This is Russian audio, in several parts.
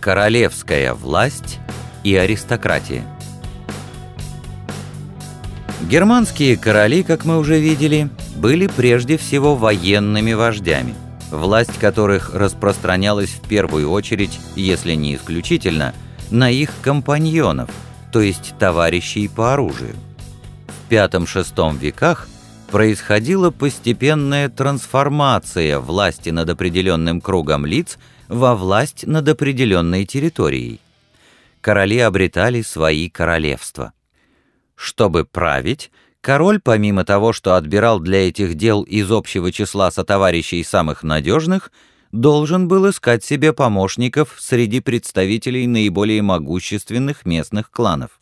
Королевская власть и аристократия Германские короли, как мы уже видели, были прежде всего военными вождями, власть которых распространялась в первую очередь, если не исключительно, на их компаньонов, то есть товарищей по оружию. В V-VI веках происходила постепенная трансформация власти над определенным кругом лиц во власть над определенной территорией. Короли обретали свои королевства. Чтобы править, король, помимо того, что отбирал для этих дел из общего числа сотоварищей самых надежных, должен был искать себе помощников среди представителей наиболее могущественных местных кланов,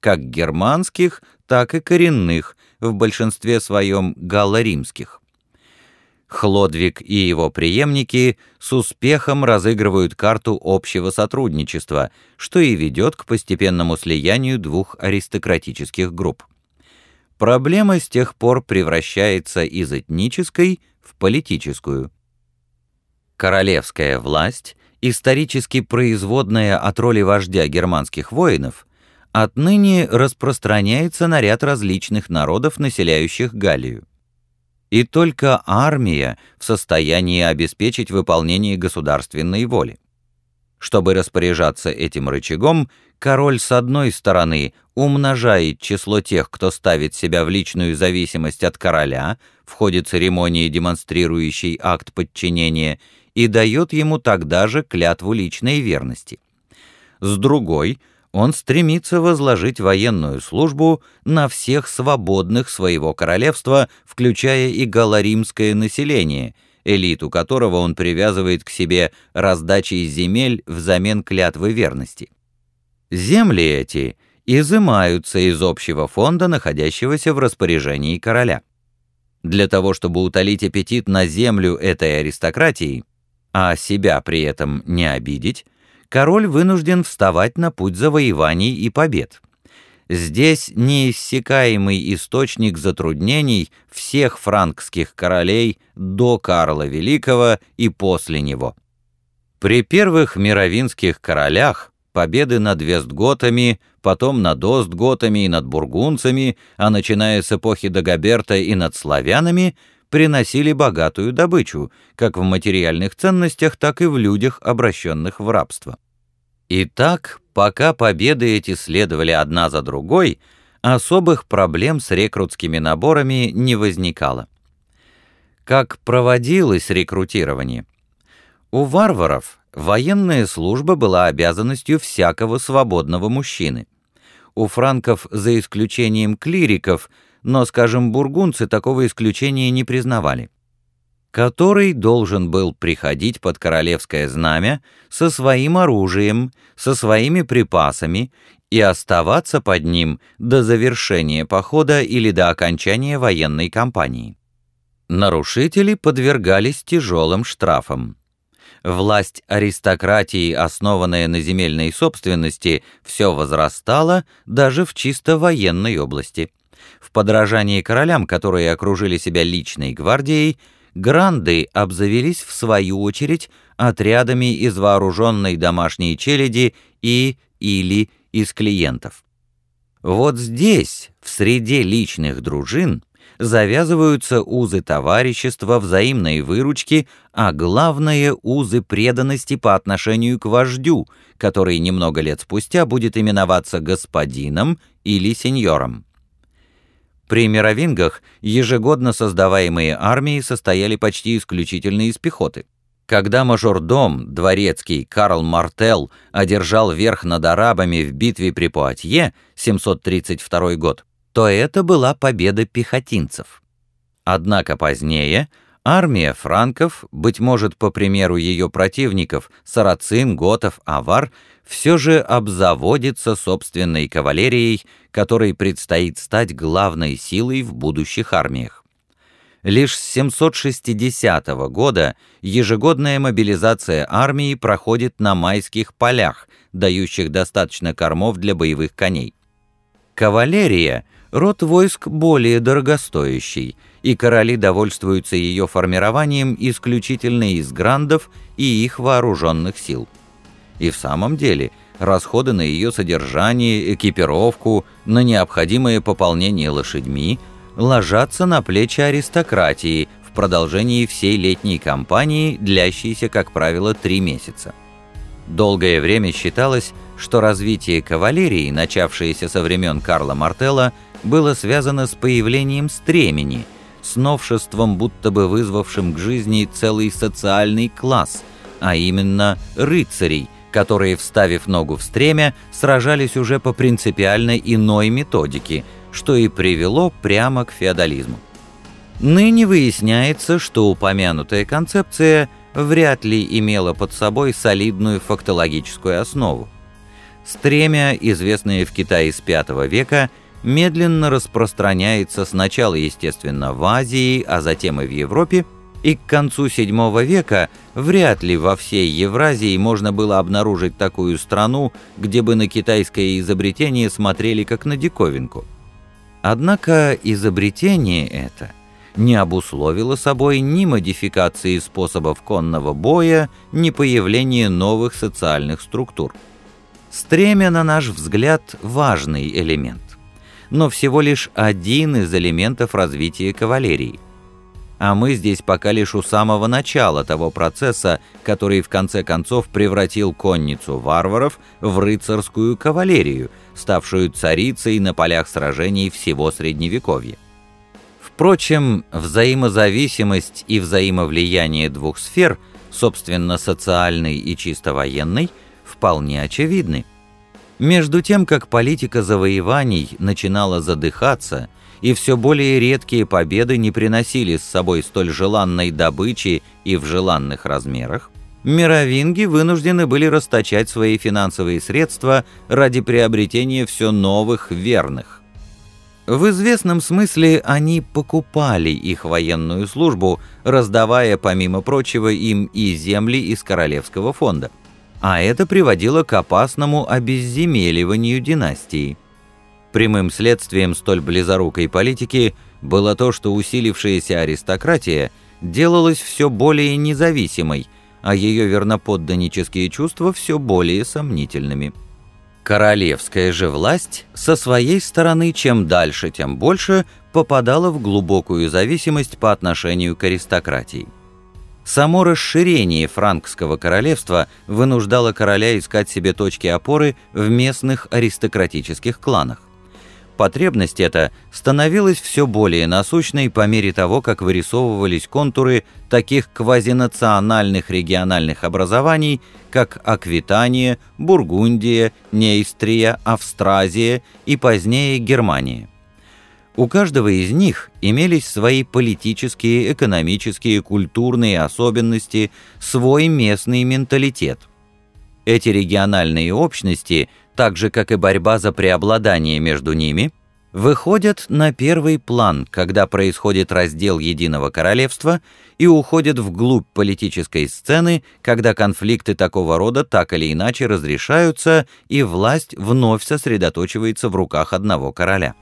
как германских, так и коренных, в большинстве своем галло-римских. Хлодвиг и его преемники с успехом разыгрывают карту общего сотрудничества, что и ведет к постепенному слиянию двух аристократических групп. Проблема с тех пор превращается из этнической в политическую. Королевская власть, исторически производная от роли вождя германских воинов, отныне распространяется на ряд различных народов, населяющих Галлию. И только армия в состоянии обеспечить выполнение государственной воли. Чтобы распоряжаться этим рычагом, король с одной стороны умножает число тех, кто ставит себя в личную зависимость от короля в ходе церемонии, демонстрирующей акт подчинения, и дает ему тогда же клятву личной верности. С другой — он стремится возложить военную службу на всех свободных своего королевства, включая и галаримское население, элиту которого он привязывает к себе раздачей земель взамен клятвы верности. Земли эти изымаются из общего фонда, находящегося в распоряжении короля. Для того, чтобы утолить аппетит на землю этой аристократии, а себя при этом не обидеть, король вынужден вставать на путь завоеваний и побед. Здесь неиссякаемый источник затруднений всех франкских королей до Карла Великого и после него. При первых мировинских королях победы над Вестготами, потом над Остготами и над бургунцами, а начиная с эпохи Дагоберта и над славянами, приносили богатую добычу, как в материальных ценностях, так и в людях, обращенных в рабство. И так, пока победы эти следовали одна за другой, особых проблем с рекрутскими наборами не возникало. Как проводилось рекрутирование? У варваров военная служба была обязанностью всякого свободного мужчины. У франков за исключением клириков, но, скажем, бургунцы такого исключения не признавали который должен был приходить под королевское знамя со своим оружием, со своими припасами и оставаться под ним до завершения похода или до окончания военной кампании. Нарушители подвергались тяжелым штрафам. Власть аристократии, основанная на земельной собственности, все возрастала даже в чисто военной области. В подражании королям, которые окружили себя личной гвардией, Гранды обзавелись в свою очередь отрядами из вооруженной домашней челяди и или из клиентов. Вот здесь, в среде личных дружин, завязываются узы товарищества, взаимной выручки, а главное — узы преданности по отношению к вождю, который немного лет спустя будет именоваться господином или сеньором. При мировингах ежегодно создаваемые армии состояли почти исключительно из пехоты. Когда мажордом, дворецкий Карл Мартел, одержал верх над арабами в битве при Пуатье, 732 год, то это была победа пехотинцев. Однако позднее армия франков, быть может, по примеру ее противников, сарацин, готов, авар, все же обзаводится собственной кавалерией, которой предстоит стать главной силой в будущих армиях. Лишь с 760 года ежегодная мобилизация армии проходит на майских полях, дающих достаточно кормов для боевых коней. Кавалерия – род войск более дорогостоящий, и короли довольствуются ее формированием исключительно из грандов и их вооруженных сил – И в самом деле, расходы на ее содержание, экипировку, на необходимое пополнение лошадьми ложатся на плечи аристократии в продолжении всей летней кампании, длящейся, как правило, три месяца. Долгое время считалось, что развитие кавалерии, начавшееся со времен Карла Мартелла, было связано с появлением стремени, с новшеством, будто бы вызвавшим к жизни целый социальный класс, а именно рыцарей, которые, вставив ногу в стремя, сражались уже по принципиально иной методике, что и привело прямо к феодализму. Ныне выясняется, что упомянутая концепция вряд ли имела под собой солидную фактологическую основу. Стремя, известное в Китае с V века, медленно распространяется сначала, естественно, в Азии, а затем и в Европе, и к концу VII века вряд ли во всей Евразии можно было обнаружить такую страну, где бы на китайское изобретение смотрели как на диковинку. Однако изобретение это не обусловило собой ни модификации способов конного боя, ни появления новых социальных структур. Стремя, на наш взгляд, важный элемент, но всего лишь один из элементов развития кавалерии. А мы здесь пока лишь у самого начала того процесса, который в конце концов превратил конницу варваров в рыцарскую кавалерию, ставшую царицей на полях сражений всего Средневековья. Впрочем, взаимозависимость и взаимовлияние двух сфер, собственно социальной и чисто военной – вполне очевидны. Между тем, как политика завоеваний начинала задыхаться, и все более редкие победы не приносили с собой столь желанной добычи и в желанных размерах, мировинги вынуждены были расточать свои финансовые средства ради приобретения все новых верных. В известном смысле они покупали их военную службу, раздавая, помимо прочего, им и земли из Королевского фонда а это приводило к опасному обезземеливанию династии. Прямым следствием столь близорукой политики было то, что усилившаяся аристократия делалась все более независимой, а ее верноподданнические чувства все более сомнительными. Королевская же власть со своей стороны чем дальше, тем больше попадала в глубокую зависимость по отношению к аристократии. Само расширение франкского королевства вынуждало короля искать себе точки опоры в местных аристократических кланах. Потребность эта становилась все более насущной по мере того, как вырисовывались контуры таких квазинациональных региональных образований, как Аквитания, Бургундия, Нейстрия, Австразия и позднее Германия. У каждого из них имелись свои политические, экономические, культурные особенности, свой местный менталитет. Эти региональные общности, так же как и борьба за преобладание между ними, выходят на первый план, когда происходит раздел единого королевства и уходят вглубь политической сцены, когда конфликты такого рода так или иначе разрешаются и власть вновь сосредоточивается в руках одного короля.